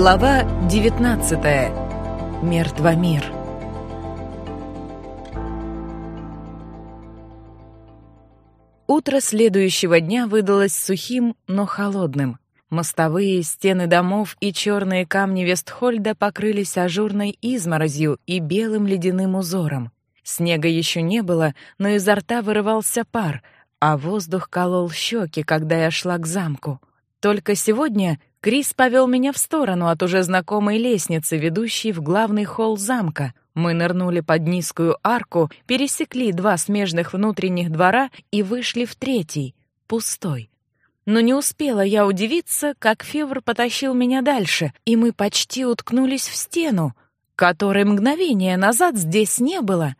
Глава 19. Мертвомир. Утро следующего дня выдалось сухим, но холодным. Мостовые, стены домов и черные камни Вестхольда покрылись ажурной изморозью и белым ледяным узором. Снега еще не было, но изо рта вырывался пар, а воздух колол щеки, когда я шла к замку. Только сегодня Крис повел меня в сторону от уже знакомой лестницы, ведущей в главный холл замка. Мы нырнули под низкую арку, пересекли два смежных внутренних двора и вышли в третий, пустой. Но не успела я удивиться, как Февр потащил меня дальше, и мы почти уткнулись в стену, которой мгновение назад здесь не было.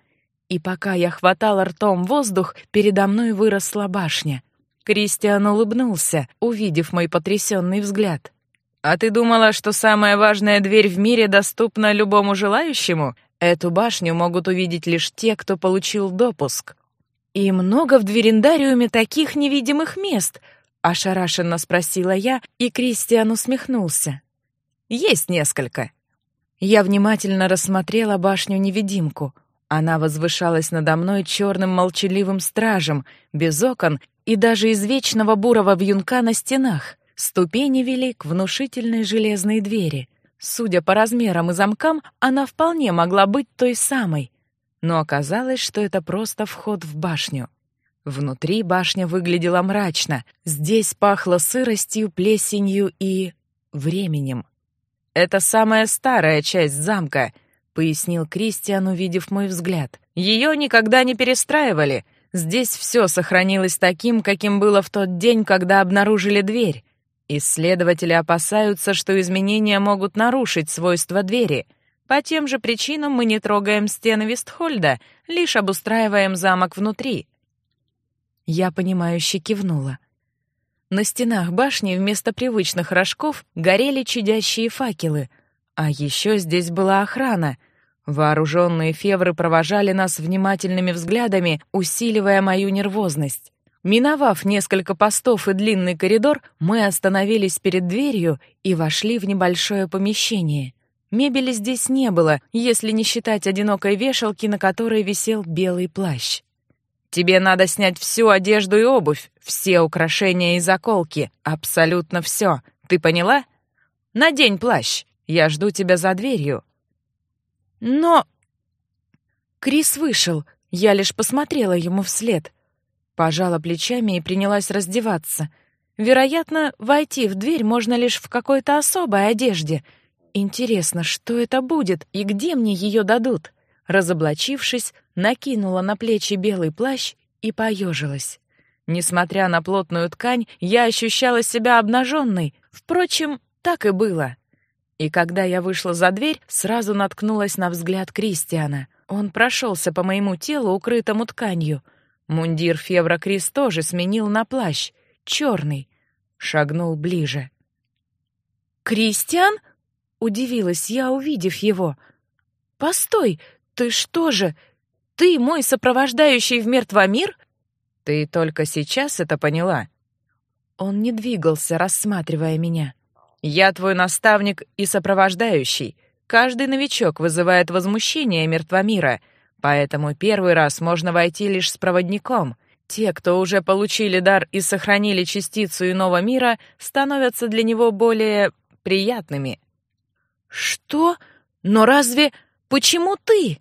И пока я хватала ртом воздух, передо мной выросла башня. Кристиан улыбнулся, увидев мой потрясенный взгляд. «А ты думала, что самая важная дверь в мире доступна любому желающему? Эту башню могут увидеть лишь те, кто получил допуск». «И много в дверендариуме таких невидимых мест?» — ошарашенно спросила я, и Кристиан усмехнулся. «Есть несколько». Я внимательно рассмотрела башню-невидимку. Она возвышалась надо мной черным молчаливым стражем, без окон и даже из вечного бурого вьюнка на стенах. Ступени вели к внушительной железной двери. Судя по размерам и замкам, она вполне могла быть той самой. Но оказалось, что это просто вход в башню. Внутри башня выглядела мрачно. Здесь пахло сыростью, плесенью и... временем. «Это самая старая часть замка», — пояснил Кристиан, увидев мой взгляд. «Ее никогда не перестраивали. Здесь все сохранилось таким, каким было в тот день, когда обнаружили дверь. Исследователи опасаются, что изменения могут нарушить свойства двери. По тем же причинам мы не трогаем стены Вестхольда, лишь обустраиваем замок внутри. Я понимающе кивнула. На стенах башни вместо привычных рожков горели чадящие факелы, а еще здесь была охрана — Вооруженные февры провожали нас внимательными взглядами, усиливая мою нервозность. Миновав несколько постов и длинный коридор, мы остановились перед дверью и вошли в небольшое помещение. Мебели здесь не было, если не считать одинокой вешалки, на которой висел белый плащ. «Тебе надо снять всю одежду и обувь, все украшения и заколки, абсолютно все. Ты поняла? Надень плащ, я жду тебя за дверью», но... Крис вышел, я лишь посмотрела ему вслед. Пожала плечами и принялась раздеваться. Вероятно, войти в дверь можно лишь в какой-то особой одежде. Интересно, что это будет и где мне ее дадут? Разоблачившись, накинула на плечи белый плащ и поежилась. Несмотря на плотную ткань, я ощущала себя обнаженной. Впрочем, так и было. И когда я вышла за дверь, сразу наткнулась на взгляд Кристиана. Он прошелся по моему телу, укрытому тканью. Мундир Февра Крис тоже сменил на плащ, черный. Шагнул ближе. «Кристиан?» — удивилась я, увидев его. «Постой, ты что же? Ты мой сопровождающий в мертвомир?» «Ты только сейчас это поняла?» Он не двигался, рассматривая меня. Я твой наставник и сопровождающий. Каждый новичок вызывает возмущение мертвомира, поэтому первый раз можно войти лишь с проводником. Те, кто уже получили дар и сохранили частицу иного мира, становятся для него более приятными. Что? Но разве почему ты?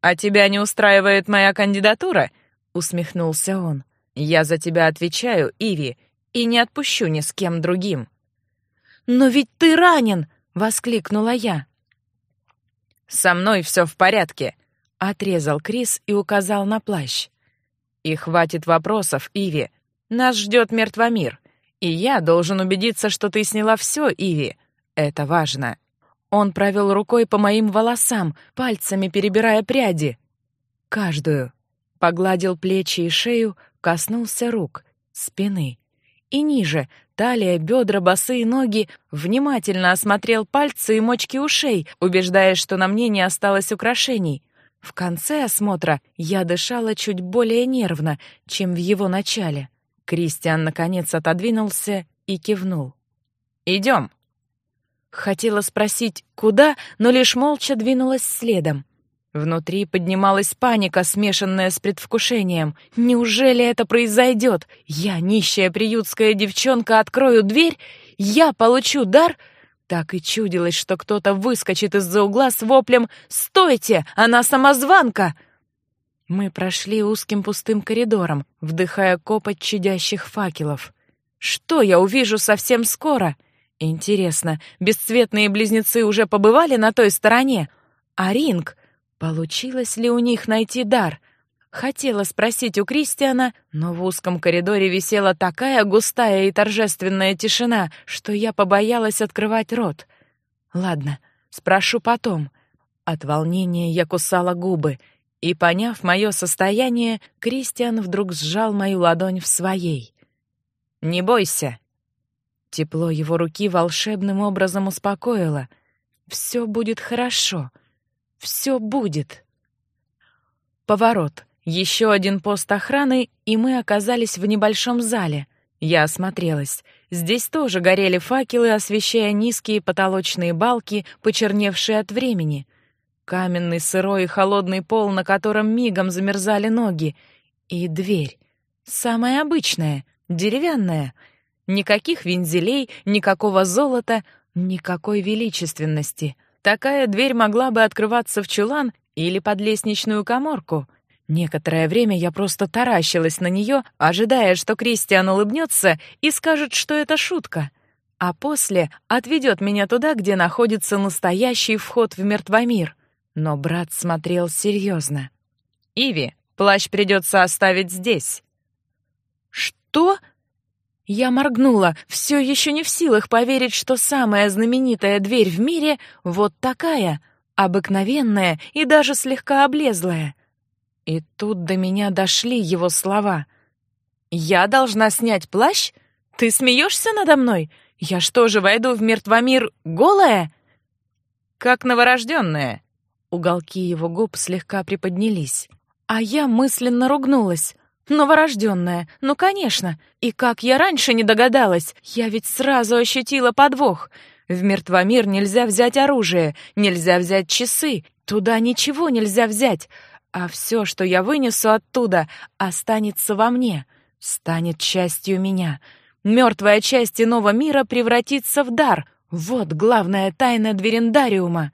А тебя не устраивает моя кандидатура? усмехнулся он. Я за тебя отвечаю, Иви, и не отпущу ни с кем другим. «Но ведь ты ранен!» — воскликнула я. «Со мной все в порядке», — отрезал Крис и указал на плащ. «И хватит вопросов, Иви. Нас ждет мертвомир. И я должен убедиться, что ты сняла все, Иви. Это важно». Он провел рукой по моим волосам, пальцами перебирая пряди. Каждую. Погладил плечи и шею, коснулся рук, спины. И ниже, талия, бедра, босые ноги, внимательно осмотрел пальцы и мочки ушей, убеждаясь, что на мне не осталось украшений. В конце осмотра я дышала чуть более нервно, чем в его начале. Кристиан наконец отодвинулся и кивнул. «Идем». Хотела спросить, куда, но лишь молча двинулась следом. Внутри поднималась паника, смешанная с предвкушением. Неужели это произойдет? Я, нищая приютская девчонка, открою дверь? Я получу дар? Так и чудилось, что кто-то выскочит из-за угла с воплем «Стойте! Она самозванка!» Мы прошли узким пустым коридором, вдыхая копоть чадящих факелов. Что я увижу совсем скоро? Интересно, бесцветные близнецы уже побывали на той стороне? А ринг? Получилось ли у них найти дар? Хотела спросить у Кристиана, но в узком коридоре висела такая густая и торжественная тишина, что я побоялась открывать рот. Ладно, спрошу потом. От волнения я кусала губы, и, поняв мое состояние, Кристиан вдруг сжал мою ладонь в своей. «Не бойся!» Тепло его руки волшебным образом успокоило. «Все будет хорошо!» Все будет. Поворот. Еще один пост охраны, и мы оказались в небольшом зале. Я осмотрелась. Здесь тоже горели факелы, освещая низкие потолочные балки, почерневшие от времени. Каменный, сырой и холодный пол, на котором мигом замерзали ноги. И дверь. Самая обычная, деревянная. Никаких вензелей, никакого золота, никакой величественности — Такая дверь могла бы открываться в чулан или под лестничную каморку. Некоторое время я просто таращилась на нее, ожидая, что Кристиан улыбнется и скажет, что это шутка. А после отведет меня туда, где находится настоящий вход в мертвомир. Но брат смотрел серьезно. «Иви, плащ придется оставить здесь». «Что?» Я моргнула, все еще не в силах поверить, что самая знаменитая дверь в мире вот такая, обыкновенная и даже слегка облезлая. И тут до меня дошли его слова. «Я должна снять плащ? Ты смеешься надо мной? Я что же, войду в мертвомир голая?» «Как новорожденная». Уголки его губ слегка приподнялись. А я мысленно ругнулась. Новорожденная, ну, конечно. И как я раньше не догадалась? Я ведь сразу ощутила подвох. В мертвомир нельзя взять оружие, нельзя взять часы, туда ничего нельзя взять. А все, что я вынесу оттуда, останется во мне, станет частью меня. Мертвая часть иного мира превратится в дар. Вот главная тайна Дверендариума.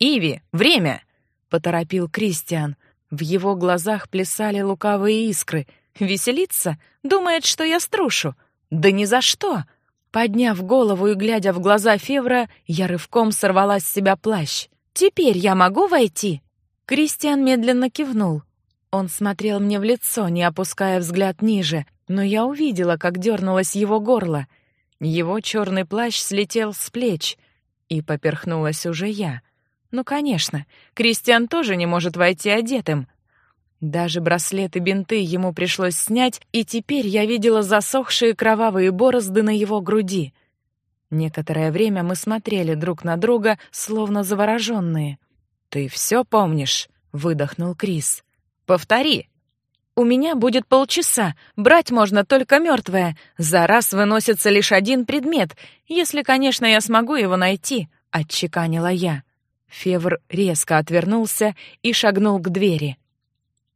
«Иви, время!» — поторопил Кристиан — в его глазах плясали лукавые искры. Веселится? Думает, что я струшу. Да ни за что! Подняв голову и глядя в глаза Февра, я рывком сорвала с себя плащ. «Теперь я могу войти?» Кристиан медленно кивнул. Он смотрел мне в лицо, не опуская взгляд ниже, но я увидела, как дернулось его горло. Его черный плащ слетел с плеч, и поперхнулась уже я. Ну, конечно, Кристиан тоже не может войти одетым. Даже браслет и бинты ему пришлось снять, и теперь я видела засохшие кровавые борозды на его груди. Некоторое время мы смотрели друг на друга, словно завороженные. «Ты все помнишь?» — выдохнул Крис. «Повтори!» «У меня будет полчаса. Брать можно только мертвое. За раз выносится лишь один предмет, если, конечно, я смогу его найти», — отчеканила я. Февр резко отвернулся и шагнул к двери.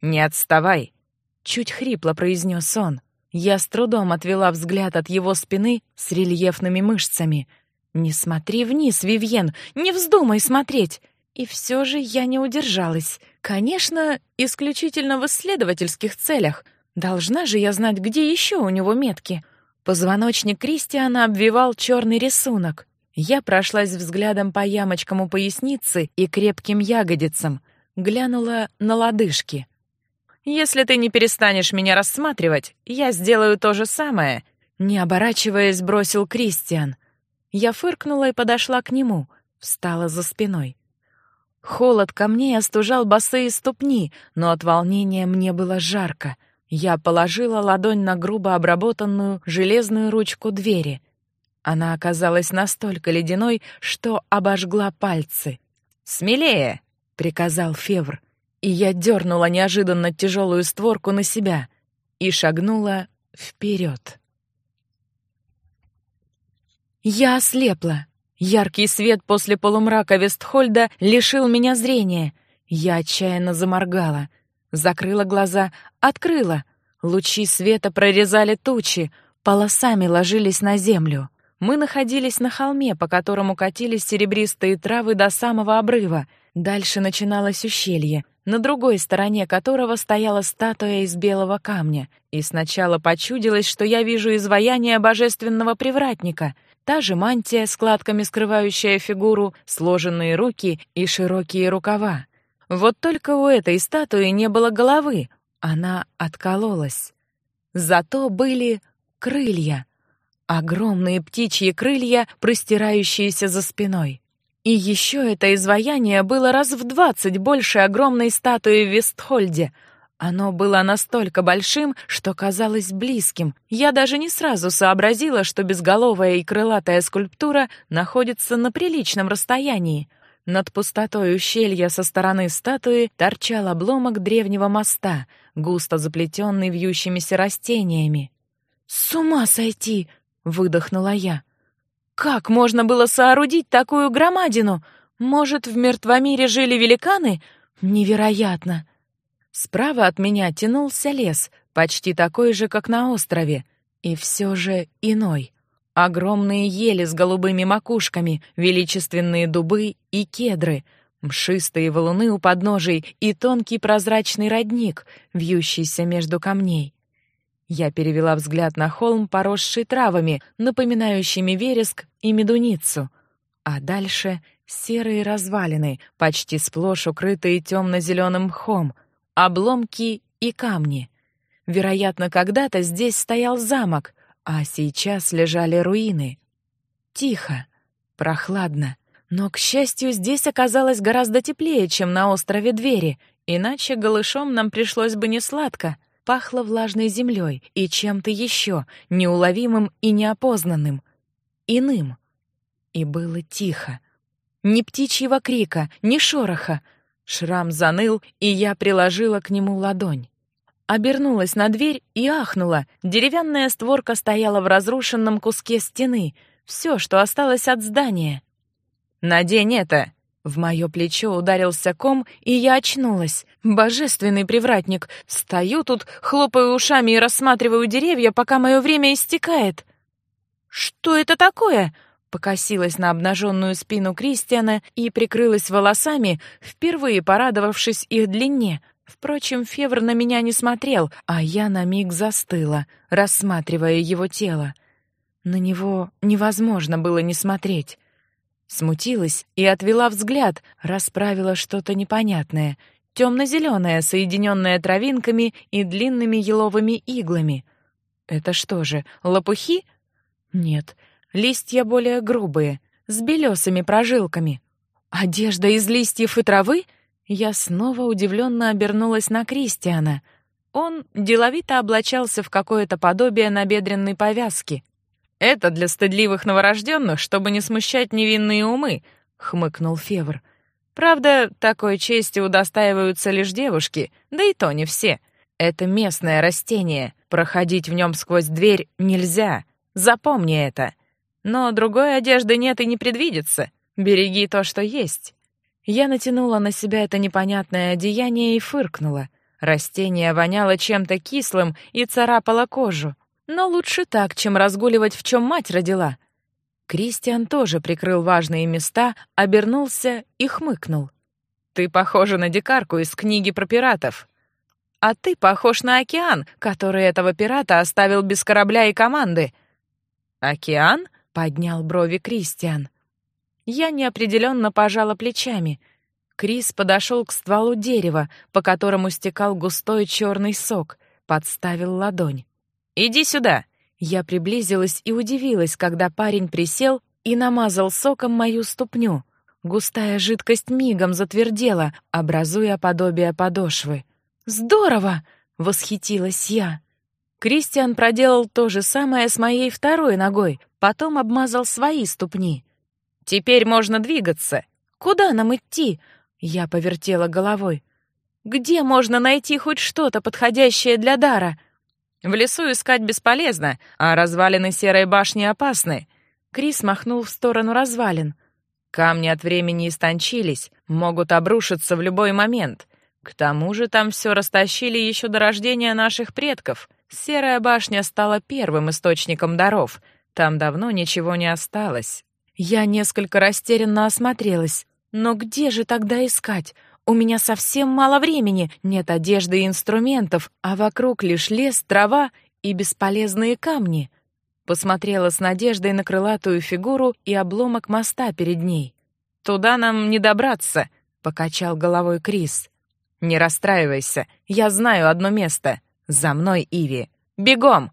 «Не отставай!» — чуть хрипло произнес он. Я с трудом отвела взгляд от его спины с рельефными мышцами. «Не смотри вниз, Вивьен, не вздумай смотреть!» И все же я не удержалась. Конечно, исключительно в исследовательских целях. Должна же я знать, где еще у него метки. Позвоночник Кристиана обвивал черный рисунок. Я прошлась взглядом по ямочкам у поясницы и крепким ягодицам, глянула на лодыжки. «Если ты не перестанешь меня рассматривать, я сделаю то же самое», не оборачиваясь, бросил Кристиан. Я фыркнула и подошла к нему, встала за спиной. Холод камней остужал босые ступни, но от волнения мне было жарко. Я положила ладонь на грубо обработанную железную ручку двери — она оказалась настолько ледяной, что обожгла пальцы. «Смелее!» — приказал Февр, и я дернула неожиданно тяжелую створку на себя и шагнула вперед. Я ослепла. Яркий свет после полумрака Вестхольда лишил меня зрения. Я отчаянно заморгала. Закрыла глаза, открыла. Лучи света прорезали тучи, полосами ложились на землю. Мы находились на холме, по которому катились серебристые травы до самого обрыва. Дальше начиналось ущелье, на другой стороне которого стояла статуя из белого камня. И сначала почудилось, что я вижу изваяние божественного привратника. Та же мантия, складками скрывающая фигуру, сложенные руки и широкие рукава. Вот только у этой статуи не было головы, она откололась. Зато были крылья — Огромные птичьи крылья, простирающиеся за спиной. И еще это изваяние было раз в двадцать больше огромной статуи в Вестхольде. Оно было настолько большим, что казалось близким. Я даже не сразу сообразила, что безголовая и крылатая скульптура находится на приличном расстоянии. Над пустотой ущелья со стороны статуи торчал обломок древнего моста, густо заплетенный вьющимися растениями. «С ума сойти!» Выдохнула я. Как можно было соорудить такую громадину? Может, в мертвомире жили великаны? Невероятно. Справа от меня тянулся лес, почти такой же, как на острове, и все же иной. Огромные ели с голубыми макушками, величественные дубы и кедры, мшистые валуны у подножий и тонкий прозрачный родник, вьющийся между камней. Я перевела взгляд на холм, поросший травами, напоминающими вереск и медуницу, а дальше серые развалины, почти сплошь укрытые темно-зеленым мхом, обломки и камни. Вероятно, когда-то здесь стоял замок, а сейчас лежали руины. Тихо, прохладно, но, к счастью, здесь оказалось гораздо теплее, чем на острове Двери, иначе голышом нам пришлось бы несладко — пахло влажной землей и чем-то еще, неуловимым и неопознанным, иным. И было тихо. Ни птичьего крика, ни шороха. Шрам заныл, и я приложила к нему ладонь. Обернулась на дверь и ахнула. Деревянная створка стояла в разрушенном куске стены. Все, что осталось от здания. «Надень это!» В мое плечо ударился ком, и я очнулась. Божественный привратник. Стою тут, хлопаю ушами и рассматриваю деревья, пока мое время истекает. Что это такое? Покосилась на обнаженную спину Кристиана и прикрылась волосами, впервые порадовавшись их длине. Впрочем, Февр на меня не смотрел, а я на миг застыла, рассматривая его тело. На него невозможно было не смотреть. Смутилась и отвела взгляд, расправила что-то непонятное, темно-зеленое, соединенное травинками и длинными еловыми иглами. Это что же, лопухи? Нет, листья более грубые, с белесыми прожилками. Одежда из листьев и травы? Я снова удивленно обернулась на Кристиана. Он деловито облачался в какое-то подобие набедренной повязки. Это для стыдливых новорожденных, чтобы не смущать невинные умы, хмыкнул Февр. Правда, такой чести удостаиваются лишь девушки, да и то не все. Это местное растение. Проходить в нем сквозь дверь нельзя. Запомни это. Но другой одежды нет и не предвидится. Береги то, что есть. Я натянула на себя это непонятное одеяние и фыркнула. Растение воняло чем-то кислым и царапало кожу. Но лучше так, чем разгуливать, в чем мать родила. Кристиан тоже прикрыл важные места, обернулся и хмыкнул. Ты похожа на дикарку из книги про пиратов. А ты похож на океан, который этого пирата оставил без корабля и команды. Океан? поднял брови Кристиан. Я неопределенно пожала плечами. Крис подошел к стволу дерева, по которому стекал густой черный сок, подставил ладонь. «Иди сюда!» Я приблизилась и удивилась, когда парень присел и намазал соком мою ступню. Густая жидкость мигом затвердела, образуя подобие подошвы. «Здорово!» — восхитилась я. Кристиан проделал то же самое с моей второй ногой, потом обмазал свои ступни. «Теперь можно двигаться. Куда нам идти?» Я повертела головой. «Где можно найти хоть что-то подходящее для дара?» В лесу искать бесполезно, а развалины серой башни опасны. Крис махнул в сторону развалин. Камни от времени истончились, могут обрушиться в любой момент. К тому же там все растащили еще до рождения наших предков. Серая башня стала первым источником даров. Там давно ничего не осталось. Я несколько растерянно осмотрелась. Но где же тогда искать? У меня совсем мало времени, нет одежды и инструментов, а вокруг лишь лес, трава и бесполезные камни. Посмотрела с надеждой на крылатую фигуру и обломок моста перед ней. «Туда нам не добраться», — покачал головой Крис. «Не расстраивайся, я знаю одно место. За мной, Иви. Бегом!»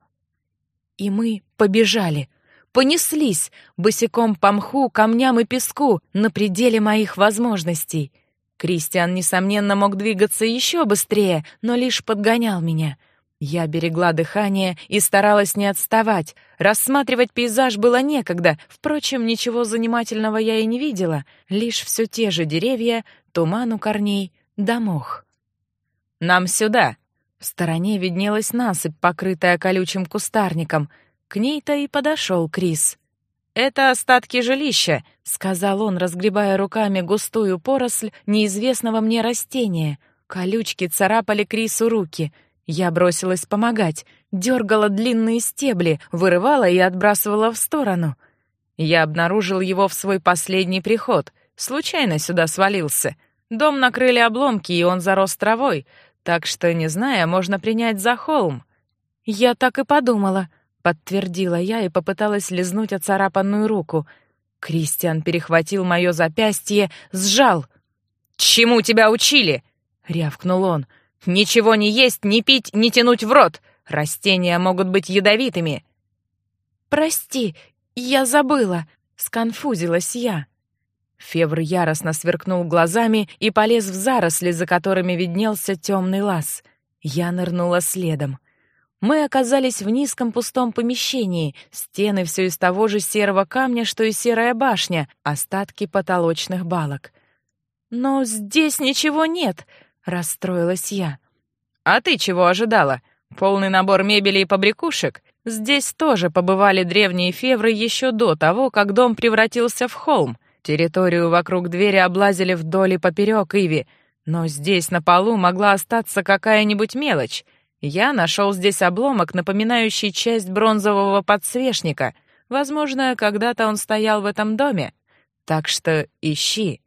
И мы побежали. Понеслись, босиком по мху, камням и песку, на пределе моих возможностей. Кристиан, несомненно, мог двигаться еще быстрее, но лишь подгонял меня — я берегла дыхание и старалась не отставать. Рассматривать пейзаж было некогда. Впрочем, ничего занимательного я и не видела. Лишь все те же деревья, туман у корней, да мох. «Нам сюда!» В стороне виднелась насыпь, покрытая колючим кустарником. К ней-то и подошел Крис. «Это остатки жилища», — сказал он, разгребая руками густую поросль неизвестного мне растения. Колючки царапали Крису руки — я бросилась помогать, дергала длинные стебли, вырывала и отбрасывала в сторону. Я обнаружил его в свой последний приход. Случайно сюда свалился. Дом накрыли обломки, и он зарос травой, так что, не зная, можно принять за холм. Я так и подумала, подтвердила я и попыталась лизнуть оцарапанную руку. Кристиан перехватил мое запястье, сжал. «Чему тебя учили?» — рявкнул он. Ничего не есть, не пить, не тянуть в рот. Растения могут быть ядовитыми. Прости, я забыла, сконфузилась я. Февр яростно сверкнул глазами и полез в заросли, за которыми виднелся темный лаз. Я нырнула следом. Мы оказались в низком пустом помещении, стены все из того же серого камня, что и серая башня, остатки потолочных балок. Но здесь ничего нет, расстроилась я. А ты чего ожидала? Полный набор мебели и побрякушек? Здесь тоже побывали древние февры еще до того, как дом превратился в холм. Территорию вокруг двери облазили вдоль и поперек Иви, но здесь на полу могла остаться какая-нибудь мелочь. Я нашел здесь обломок, напоминающий часть бронзового подсвечника. Возможно, когда-то он стоял в этом доме. Так что ищи.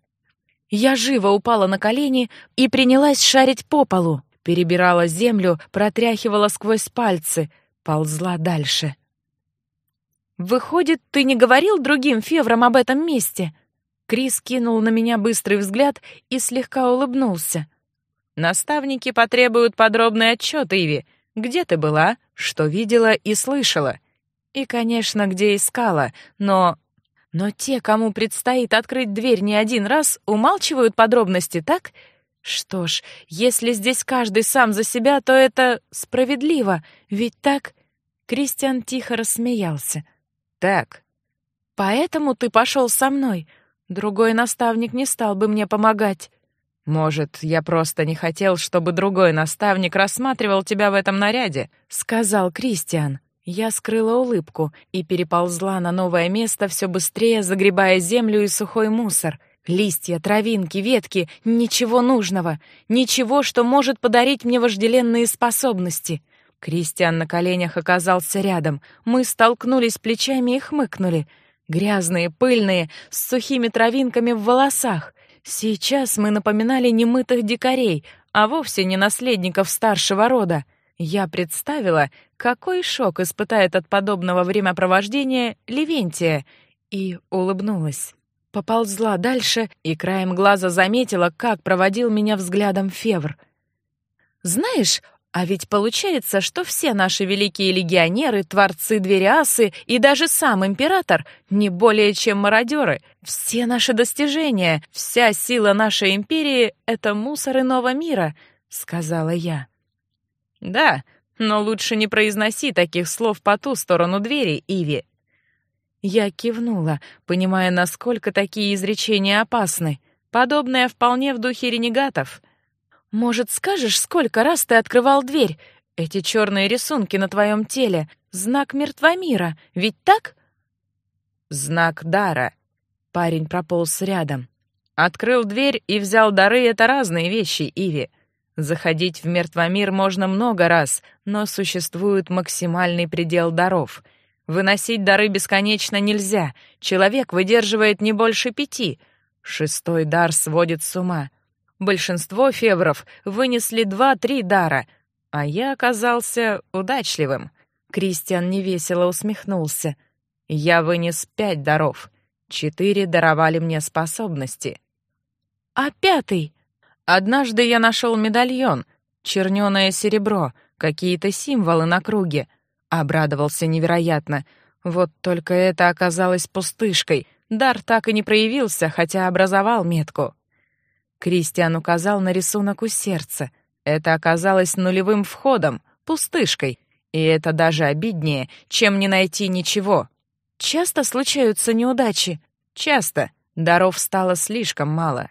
Я живо упала на колени и принялась шарить по полу, перебирала землю, протряхивала сквозь пальцы, ползла дальше. «Выходит, ты не говорил другим феврам об этом месте?» Крис кинул на меня быстрый взгляд и слегка улыбнулся. «Наставники потребуют подробный отчет, Иви. Где ты была, что видела и слышала? И, конечно, где искала, но но те, кому предстоит открыть дверь не один раз, умалчивают подробности, так? Что ж, если здесь каждый сам за себя, то это справедливо, ведь так? Кристиан тихо рассмеялся. Так. Поэтому ты пошел со мной. Другой наставник не стал бы мне помогать. Может, я просто не хотел, чтобы другой наставник рассматривал тебя в этом наряде, сказал Кристиан. Я скрыла улыбку и переползла на новое место все быстрее, загребая землю и сухой мусор. Листья, травинки, ветки — ничего нужного, ничего, что может подарить мне вожделенные способности. Кристиан на коленях оказался рядом. Мы столкнулись плечами и хмыкнули. Грязные, пыльные, с сухими травинками в волосах. Сейчас мы напоминали немытых дикарей, а вовсе не наследников старшего рода. Я представила, какой шок испытает от подобного времяпровождения Левентия, и улыбнулась. Поползла дальше и краем глаза заметила, как проводил меня взглядом Февр. «Знаешь, а ведь получается, что все наши великие легионеры, творцы Двериасы и даже сам император не более чем мародеры. Все наши достижения, вся сила нашей империи — это мусор иного мира», — сказала я. «Да, но лучше не произноси таких слов по ту сторону двери, Иви». Я кивнула, понимая, насколько такие изречения опасны. Подобное вполне в духе ренегатов. «Может, скажешь, сколько раз ты открывал дверь? Эти черные рисунки на твоем теле — знак мертвомира, ведь так?» Знак дара. Парень прополз рядом. Открыл дверь и взял дары — это разные вещи, Иви. Заходить в мертвомир можно много раз, но существует максимальный предел даров. Выносить дары бесконечно нельзя. Человек выдерживает не больше пяти. Шестой дар сводит с ума. Большинство февров вынесли два-три дара, а я оказался удачливым. Кристиан невесело усмехнулся. Я вынес пять даров. Четыре даровали мне способности. А пятый? Однажды я нашел медальон, черненое серебро, какие-то символы на круге. Обрадовался невероятно. Вот только это оказалось пустышкой. Дар так и не проявился, хотя образовал метку. Кристиан указал на рисунок у сердца. Это оказалось нулевым входом, пустышкой, и это даже обиднее, чем не найти ничего. Часто случаются неудачи. Часто. Даров стало слишком мало.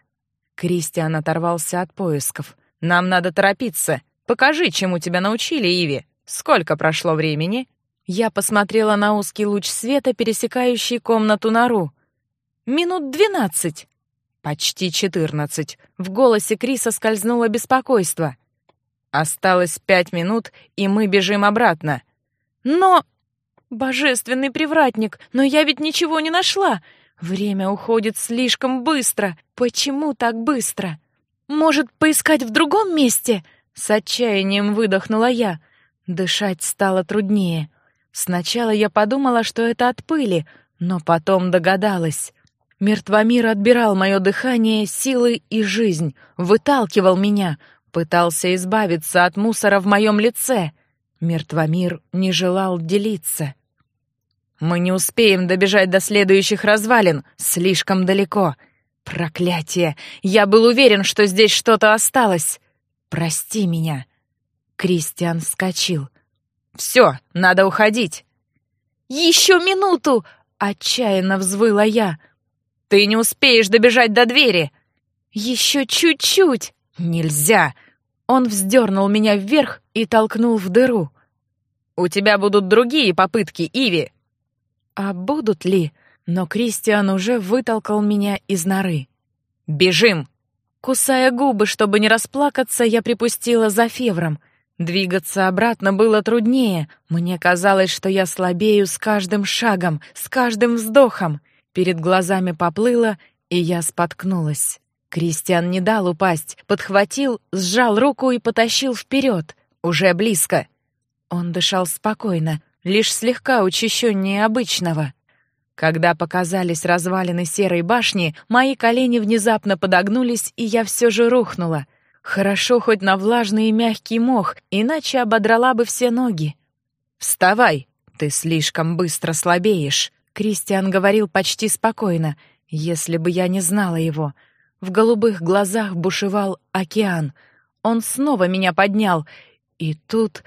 Кристиан оторвался от поисков. Нам надо торопиться. Покажи, чему тебя научили, Иви. Сколько прошло времени? Я посмотрела на узкий луч света, пересекающий комнату нору. Минут двенадцать. Почти четырнадцать. В голосе Криса скользнуло беспокойство. Осталось пять минут, и мы бежим обратно. Но... Божественный привратник, но я ведь ничего не нашла. Время уходит слишком быстро. Почему так быстро? Может, поискать в другом месте? С отчаянием выдохнула я. Дышать стало труднее. Сначала я подумала, что это от пыли, но потом догадалась. Мертвомир отбирал мое дыхание, силы и жизнь, выталкивал меня, Пытался избавиться от мусора в моем лице. Мертвомир не желал делиться. Мы не успеем добежать до следующих развалин, слишком далеко. Проклятие! Я был уверен, что здесь что-то осталось. Прости меня. Кристиан вскочил. Все, надо уходить. Еще минуту! Отчаянно взвыла я. Ты не успеешь добежать до двери. Еще чуть-чуть. «Нельзя!» Он вздернул меня вверх и толкнул в дыру. «У тебя будут другие попытки, Иви!» «А будут ли?» Но Кристиан уже вытолкал меня из норы. «Бежим!» Кусая губы, чтобы не расплакаться, я припустила за Февром. Двигаться обратно было труднее. Мне казалось, что я слабею с каждым шагом, с каждым вздохом. Перед глазами поплыло, и я споткнулась. Кристиан не дал упасть, подхватил, сжал руку и потащил вперед, уже близко. Он дышал спокойно, лишь слегка учащеннее обычного. Когда показались развалины серой башни, мои колени внезапно подогнулись, и я все же рухнула. Хорошо хоть на влажный и мягкий мох, иначе ободрала бы все ноги. «Вставай! Ты слишком быстро слабеешь!» Кристиан говорил почти спокойно, если бы я не знала его — в голубых глазах бушевал океан. Он снова меня поднял. И тут...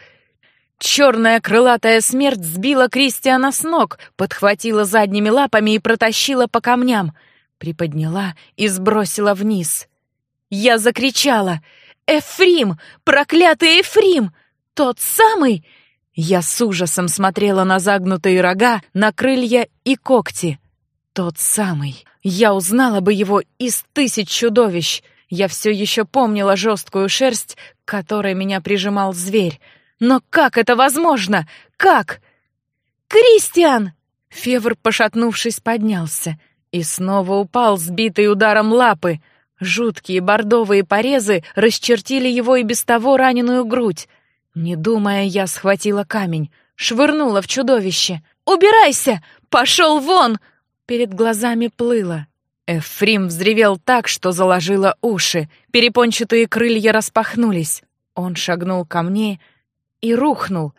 Черная крылатая смерть сбила Кристиана с ног, подхватила задними лапами и протащила по камням. Приподняла и сбросила вниз. Я закричала. «Эфрим! Проклятый Эфрим! Тот самый!» Я с ужасом смотрела на загнутые рога, на крылья и когти. Тот самый. Я узнала бы его из тысяч чудовищ. Я все еще помнила жесткую шерсть, которой меня прижимал зверь. Но как это возможно? Как? Кристиан! Февр, пошатнувшись, поднялся и снова упал, сбитый ударом лапы. Жуткие бордовые порезы расчертили его и без того раненую грудь. Не думая, я схватила камень, швырнула в чудовище. «Убирайся! Пошел вон!» Перед глазами плыло. Эфрим взревел так, что заложило уши. Перепончатые крылья распахнулись. Он шагнул ко мне и рухнул.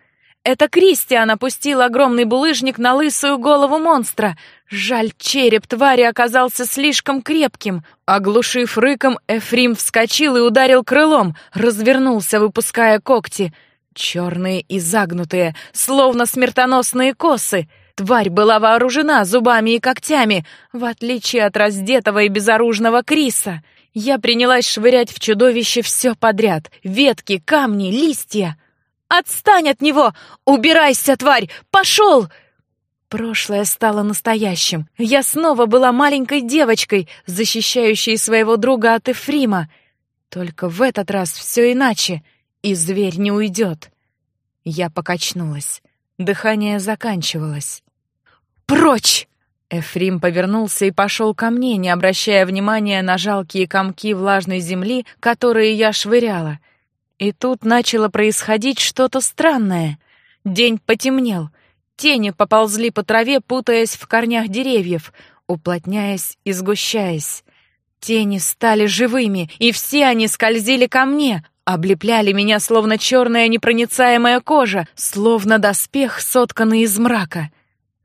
Это Кристиан опустил огромный булыжник на лысую голову монстра. Жаль, череп твари оказался слишком крепким. Оглушив рыком, Эфрим вскочил и ударил крылом, развернулся, выпуская когти. Черные и загнутые, словно смертоносные косы — Тварь была вооружена зубами и когтями, в отличие от раздетого и безоружного Криса. Я принялась швырять в чудовище все подряд — ветки, камни, листья. «Отстань от него! Убирайся, тварь! Пошел!» Прошлое стало настоящим. Я снова была маленькой девочкой, защищающей своего друга от Эфрима. Только в этот раз все иначе, и зверь не уйдет. Я покачнулась. Дыхание заканчивалось. «Прочь!» Эфрим повернулся и пошел ко мне, не обращая внимания на жалкие комки влажной земли, которые я швыряла. И тут начало происходить что-то странное. День потемнел. Тени поползли по траве, путаясь в корнях деревьев, уплотняясь и сгущаясь. Тени стали живыми, и все они скользили ко мне, облепляли меня, словно черная непроницаемая кожа, словно доспех, сотканный из мрака.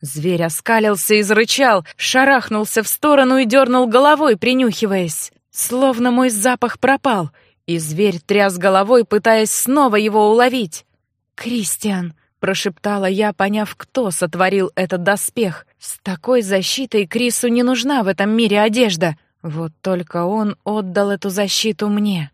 Зверь оскалился и зарычал, шарахнулся в сторону и дернул головой, принюхиваясь. Словно мой запах пропал, и зверь тряс головой, пытаясь снова его уловить. «Кристиан!» — прошептала я, поняв, кто сотворил этот доспех. «С такой защитой Крису не нужна в этом мире одежда. Вот только он отдал эту защиту мне».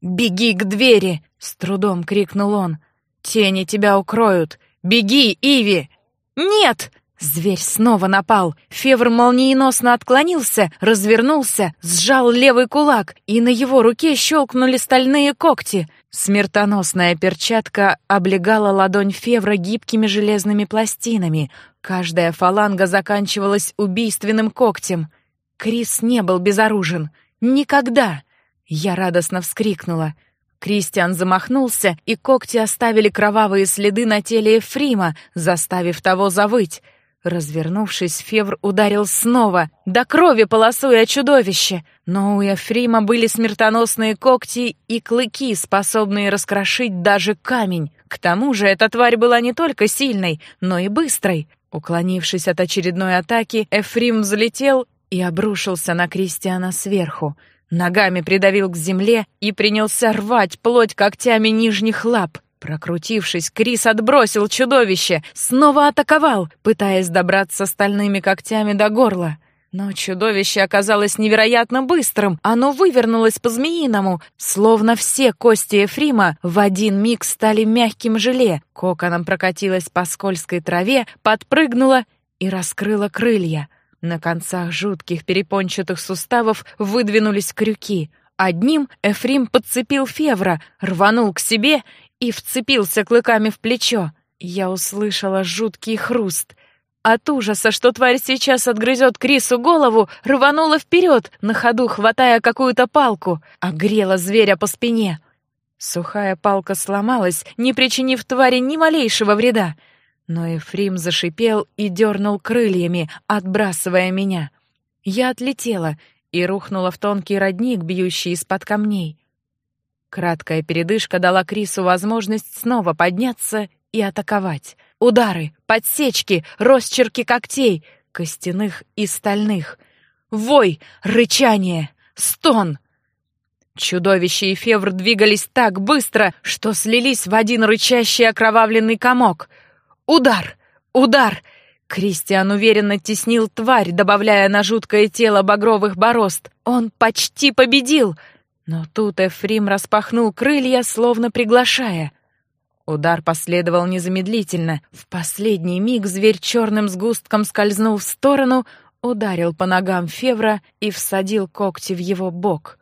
«Беги к двери!» — с трудом крикнул он. «Тени тебя укроют! Беги, Иви!» «Нет!» Зверь снова напал. Февр молниеносно отклонился, развернулся, сжал левый кулак, и на его руке щелкнули стальные когти. Смертоносная перчатка облегала ладонь Февра гибкими железными пластинами. Каждая фаланга заканчивалась убийственным когтем. Крис не был безоружен. Никогда! Я радостно вскрикнула. Кристиан замахнулся, и когти оставили кровавые следы на теле Ефрима, заставив того завыть. Развернувшись, Февр ударил снова, до крови полосуя чудовище. Но у Ефрима были смертоносные когти и клыки, способные раскрошить даже камень. К тому же эта тварь была не только сильной, но и быстрой. Уклонившись от очередной атаки, Эфрим взлетел и обрушился на Кристиана сверху. Ногами придавил к земле и принялся рвать плоть когтями нижних лап. Прокрутившись, Крис отбросил чудовище, снова атаковал, пытаясь добраться стальными когтями до горла. Но чудовище оказалось невероятно быстрым. Оно вывернулось по-змеиному, словно все кости Ефрима в один миг стали мягким желе. Коконом прокатилась по скользкой траве, подпрыгнула и раскрыла крылья — на концах жутких перепончатых суставов выдвинулись крюки. Одним Эфрим подцепил Февра, рванул к себе и вцепился клыками в плечо. Я услышала жуткий хруст. От ужаса, что тварь сейчас отгрызет Крису голову, рванула вперед, на ходу хватая какую-то палку, огрела зверя по спине. Сухая палка сломалась, не причинив твари ни малейшего вреда. Но Ефрим зашипел и дернул крыльями, отбрасывая меня. Я отлетела и рухнула в тонкий родник, бьющий из-под камней. Краткая передышка дала Крису возможность снова подняться и атаковать. Удары, подсечки, росчерки когтей, костяных и стальных. Вой, рычание, стон. Чудовище и Февр двигались так быстро, что слились в один рычащий окровавленный комок — Удар! Удар! Кристиан уверенно теснил тварь, добавляя на жуткое тело багровых борозд. Он почти победил! Но тут Эфрим распахнул крылья, словно приглашая. Удар последовал незамедлительно. В последний миг зверь черным сгустком скользнул в сторону, ударил по ногам Февра и всадил когти в его бок.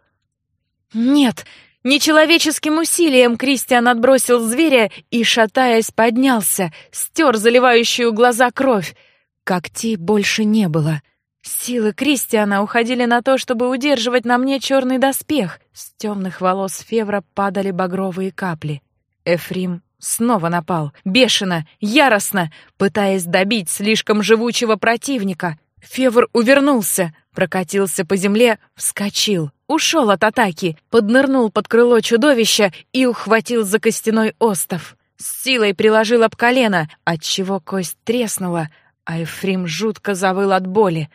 «Нет! Нечеловеческим усилием Кристиан отбросил зверя и, шатаясь, поднялся, стер заливающую глаза кровь. Когтей больше не было. Силы Кристиана уходили на то, чтобы удерживать на мне черный доспех. С темных волос Февра падали багровые капли. Эфрим снова напал, бешено, яростно, пытаясь добить слишком живучего противника. Февр увернулся, прокатился по земле, вскочил, ушел от атаки, поднырнул под крыло чудовища и ухватил за костяной остов. С силой приложил об колено, отчего кость треснула, а Ефрим жутко завыл от боли.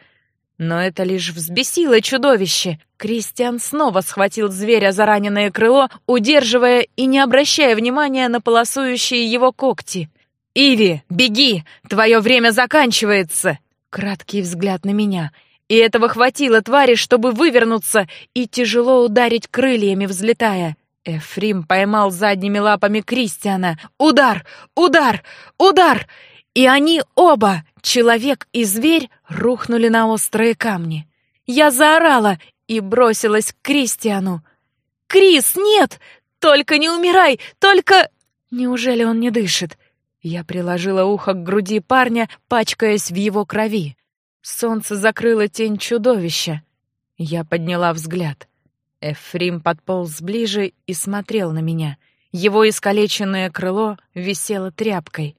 Но это лишь взбесило чудовище. Кристиан снова схватил зверя за раненое крыло, удерживая и не обращая внимания на полосующие его когти. «Иви, беги! Твое время заканчивается!» Краткий взгляд на меня. И этого хватило твари, чтобы вывернуться и тяжело ударить крыльями, взлетая. Эфрим поймал задними лапами Кристиана. Удар! Удар! Удар! и они оба, человек и зверь, рухнули на острые камни. Я заорала и бросилась к Кристиану. «Крис, нет! Только не умирай! Только...» Неужели он не дышит? Я приложила ухо к груди парня, пачкаясь в его крови. Солнце закрыло тень чудовища. Я подняла взгляд. Эфрим подполз ближе и смотрел на меня. Его искалеченное крыло висело тряпкой.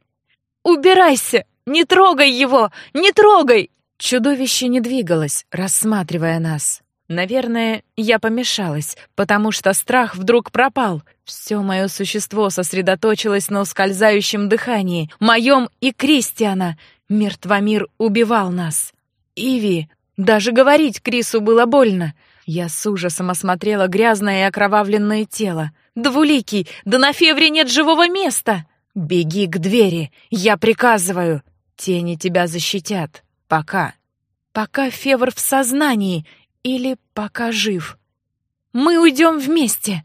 «Убирайся! Не трогай его! Не трогай!» Чудовище не двигалось, рассматривая нас. Наверное, я помешалась, потому что страх вдруг пропал. Все мое существо сосредоточилось на ускользающем дыхании, моем и Кристиана. Мертвомир убивал нас. Иви, даже говорить Крису было больно. Я с ужасом осмотрела грязное и окровавленное тело. «Двуликий, да на Февре нет живого места!» «Беги к двери, я приказываю! Тени тебя защитят. Пока!» «Пока Февр в сознании или пока жив?» «Мы уйдем вместе!»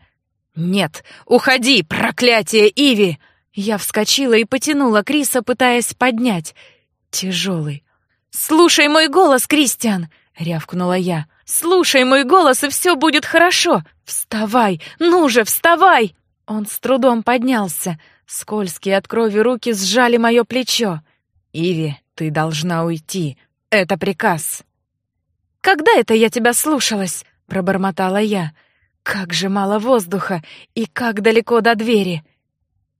«Нет, уходи, проклятие Иви!» Я вскочила и потянула Криса, пытаясь поднять. Тяжелый. «Слушай мой голос, Кристиан!» — рявкнула я. «Слушай мой голос, и все будет хорошо! Вставай! Ну же, вставай!» Он с трудом поднялся. Скользкие от крови руки сжали мое плечо. «Иви, ты должна уйти. Это приказ». «Когда это я тебя слушалась?» — пробормотала я. «Как же мало воздуха, и как далеко до двери!»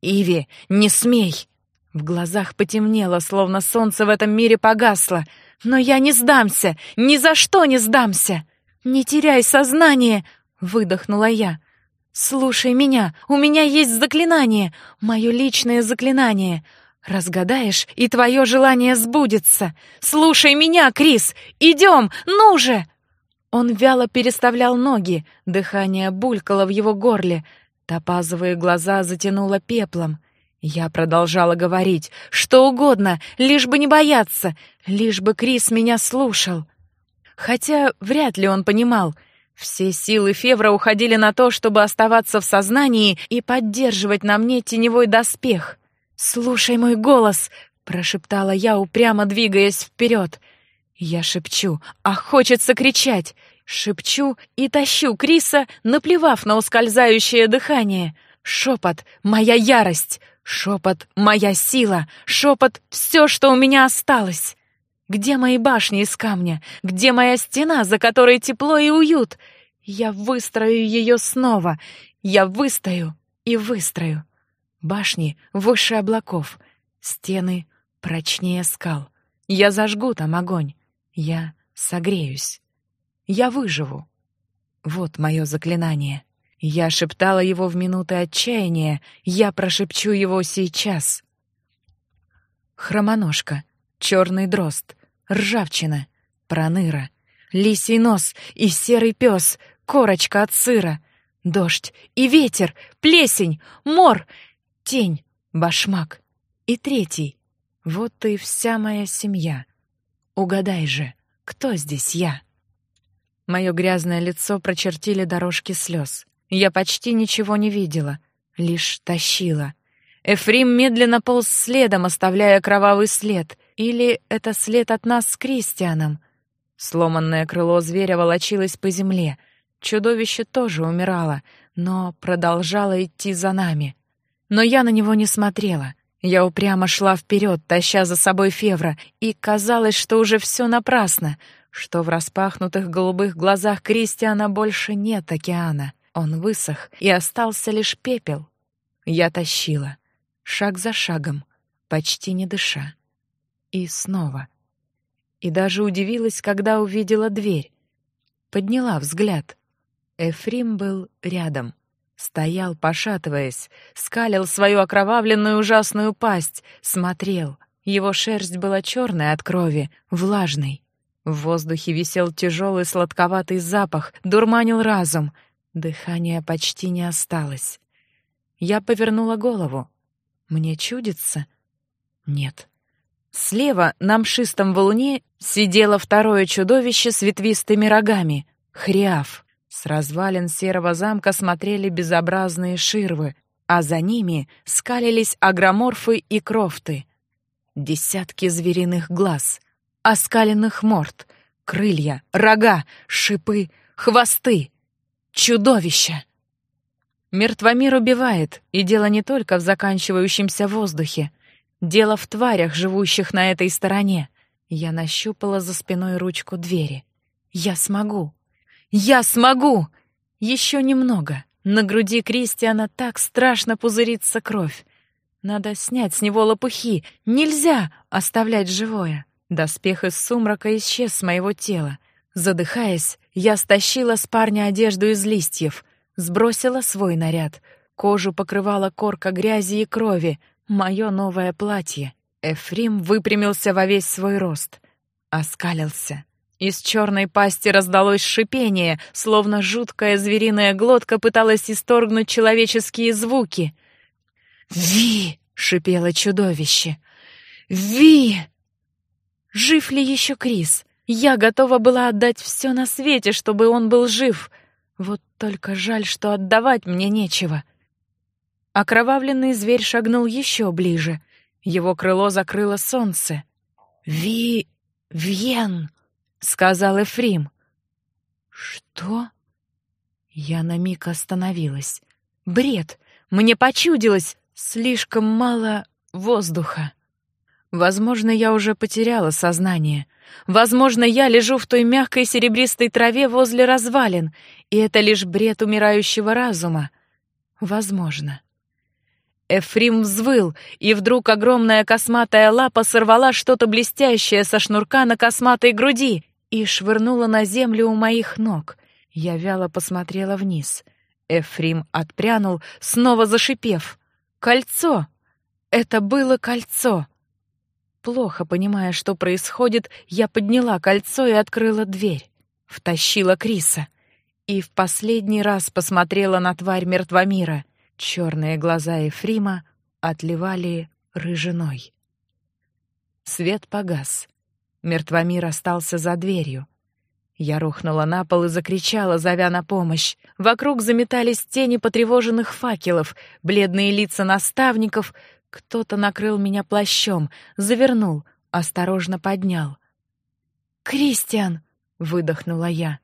«Иви, не смей!» В глазах потемнело, словно солнце в этом мире погасло. «Но я не сдамся! Ни за что не сдамся!» «Не теряй сознание!» — выдохнула я. «Слушай меня, у меня есть заклинание, мое личное заклинание. Разгадаешь, и твое желание сбудется. Слушай меня, Крис! Идем, ну же!» Он вяло переставлял ноги, дыхание булькало в его горле, топазовые глаза затянуло пеплом. Я продолжала говорить, что угодно, лишь бы не бояться, лишь бы Крис меня слушал. Хотя вряд ли он понимал. Все силы Февра уходили на то, чтобы оставаться в сознании и поддерживать на мне теневой доспех. «Слушай мой голос!» — прошептала я, упрямо двигаясь вперед. Я шепчу, а хочется кричать. Шепчу и тащу Криса, наплевав на ускользающее дыхание. Шепот — моя ярость. Шепот — моя сила. Шепот — все, что у меня осталось. Где мои башни из камня? Где моя стена, за которой тепло и уют? Я выстрою ее снова. Я выстою и выстрою. Башни выше облаков, стены прочнее скал. Я зажгу там огонь, я согреюсь. Я выживу. Вот мое заклинание. Я шептала его в минуты отчаяния, я прошепчу его сейчас. Хромоножка, черный дрозд, ржавчина, проныра, лисий нос и серый пес, корочка от сыра, дождь и ветер, плесень, мор — тень, башмак и третий. Вот и вся моя семья. Угадай же, кто здесь я? Мое грязное лицо прочертили дорожки слез. Я почти ничего не видела, лишь тащила. Эфрим медленно полз следом, оставляя кровавый след. Или это след от нас с Кристианом? Сломанное крыло зверя волочилось по земле. Чудовище тоже умирало, но продолжало идти за нами. Но я на него не смотрела. Я упрямо шла вперед, таща за собой Февра, и казалось, что уже все напрасно, что в распахнутых голубых глазах Кристиана больше нет океана. Он высох, и остался лишь пепел. Я тащила, шаг за шагом, почти не дыша. И снова. И даже удивилась, когда увидела дверь. Подняла взгляд. Эфрим был рядом. Стоял, пошатываясь, скалил свою окровавленную ужасную пасть, смотрел. Его шерсть была черная от крови, влажной. В воздухе висел тяжелый сладковатый запах, дурманил разум. Дыхания почти не осталось. Я повернула голову. Мне чудится? Нет. Слева, на мшистом валуне, сидело второе чудовище с ветвистыми рогами — Хриаф. С развалин серого замка смотрели безобразные ширвы, а за ними скалились агроморфы и крофты. Десятки звериных глаз, оскаленных морд, крылья, рога, шипы, хвосты. Чудовища! Мертвомир убивает, и дело не только в заканчивающемся воздухе. Дело в тварях, живущих на этой стороне. Я нащупала за спиной ручку двери. Я смогу. Я смогу! Еще немного. На груди Кристиана так страшно пузырится кровь. Надо снять с него лопухи. Нельзя оставлять живое. Доспех из сумрака исчез с моего тела. Задыхаясь, я стащила с парня одежду из листьев, сбросила свой наряд. Кожу покрывала корка грязи и крови, мое новое платье. Эфрим выпрямился во весь свой рост, оскалился. Из черной пасти раздалось шипение, словно жуткая звериная глотка пыталась исторгнуть человеческие звуки. «Ви!» — шипело чудовище. «Ви!» Жив ли еще Крис? Я готова была отдать все на свете, чтобы он был жив. Вот только жаль, что отдавать мне нечего. Окровавленный зверь шагнул еще ближе. Его крыло закрыло солнце. «Ви... Вьен!» — сказал Эфрим. «Что?» Я на миг остановилась. «Бред! Мне почудилось! Слишком мало воздуха!» Возможно, я уже потеряла сознание. Возможно, я лежу в той мягкой серебристой траве возле развалин, и это лишь бред умирающего разума. Возможно. Эфрим взвыл, и вдруг огромная косматая лапа сорвала что-то блестящее со шнурка на косматой груди и швырнула на землю у моих ног. Я вяло посмотрела вниз. Эфрим отпрянул, снова зашипев. «Кольцо! Это было кольцо!» Плохо понимая, что происходит, я подняла кольцо и открыла дверь. Втащила Криса. И в последний раз посмотрела на тварь мертвомира. Черные глаза Ефрима отливали рыжиной. Свет погас. Мертвомир остался за дверью. Я рухнула на пол и закричала, зовя на помощь. Вокруг заметались тени потревоженных факелов, бледные лица наставников, кто-то накрыл меня плащом, завернул, осторожно поднял. «Кристиан!» — выдохнула я.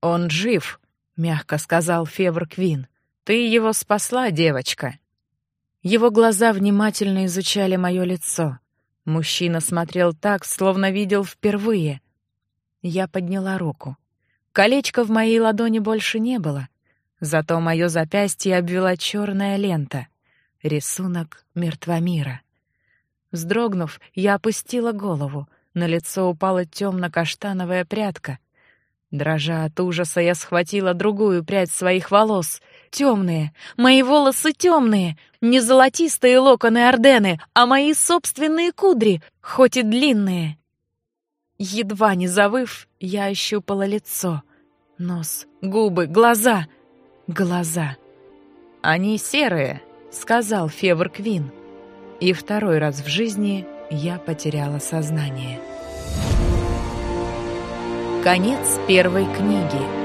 «Он жив», — мягко сказал Февр Квин. «Ты его спасла, девочка». Его глаза внимательно изучали мое лицо. Мужчина смотрел так, словно видел впервые. Я подняла руку. Колечка в моей ладони больше не было, зато мое запястье обвела черная лента — Рисунок мертвомира. Вздрогнув, я опустила голову. На лицо упала темно-каштановая прядка. Дрожа от ужаса, я схватила другую прядь своих волос. Темные, мои волосы темные, не золотистые локоны Ордены, а мои собственные кудри, хоть и длинные. Едва не завыв, я ощупала лицо. Нос, губы, глаза. Глаза. Они серые, сказал Февр Квин. И второй раз в жизни я потеряла сознание. Конец первой книги.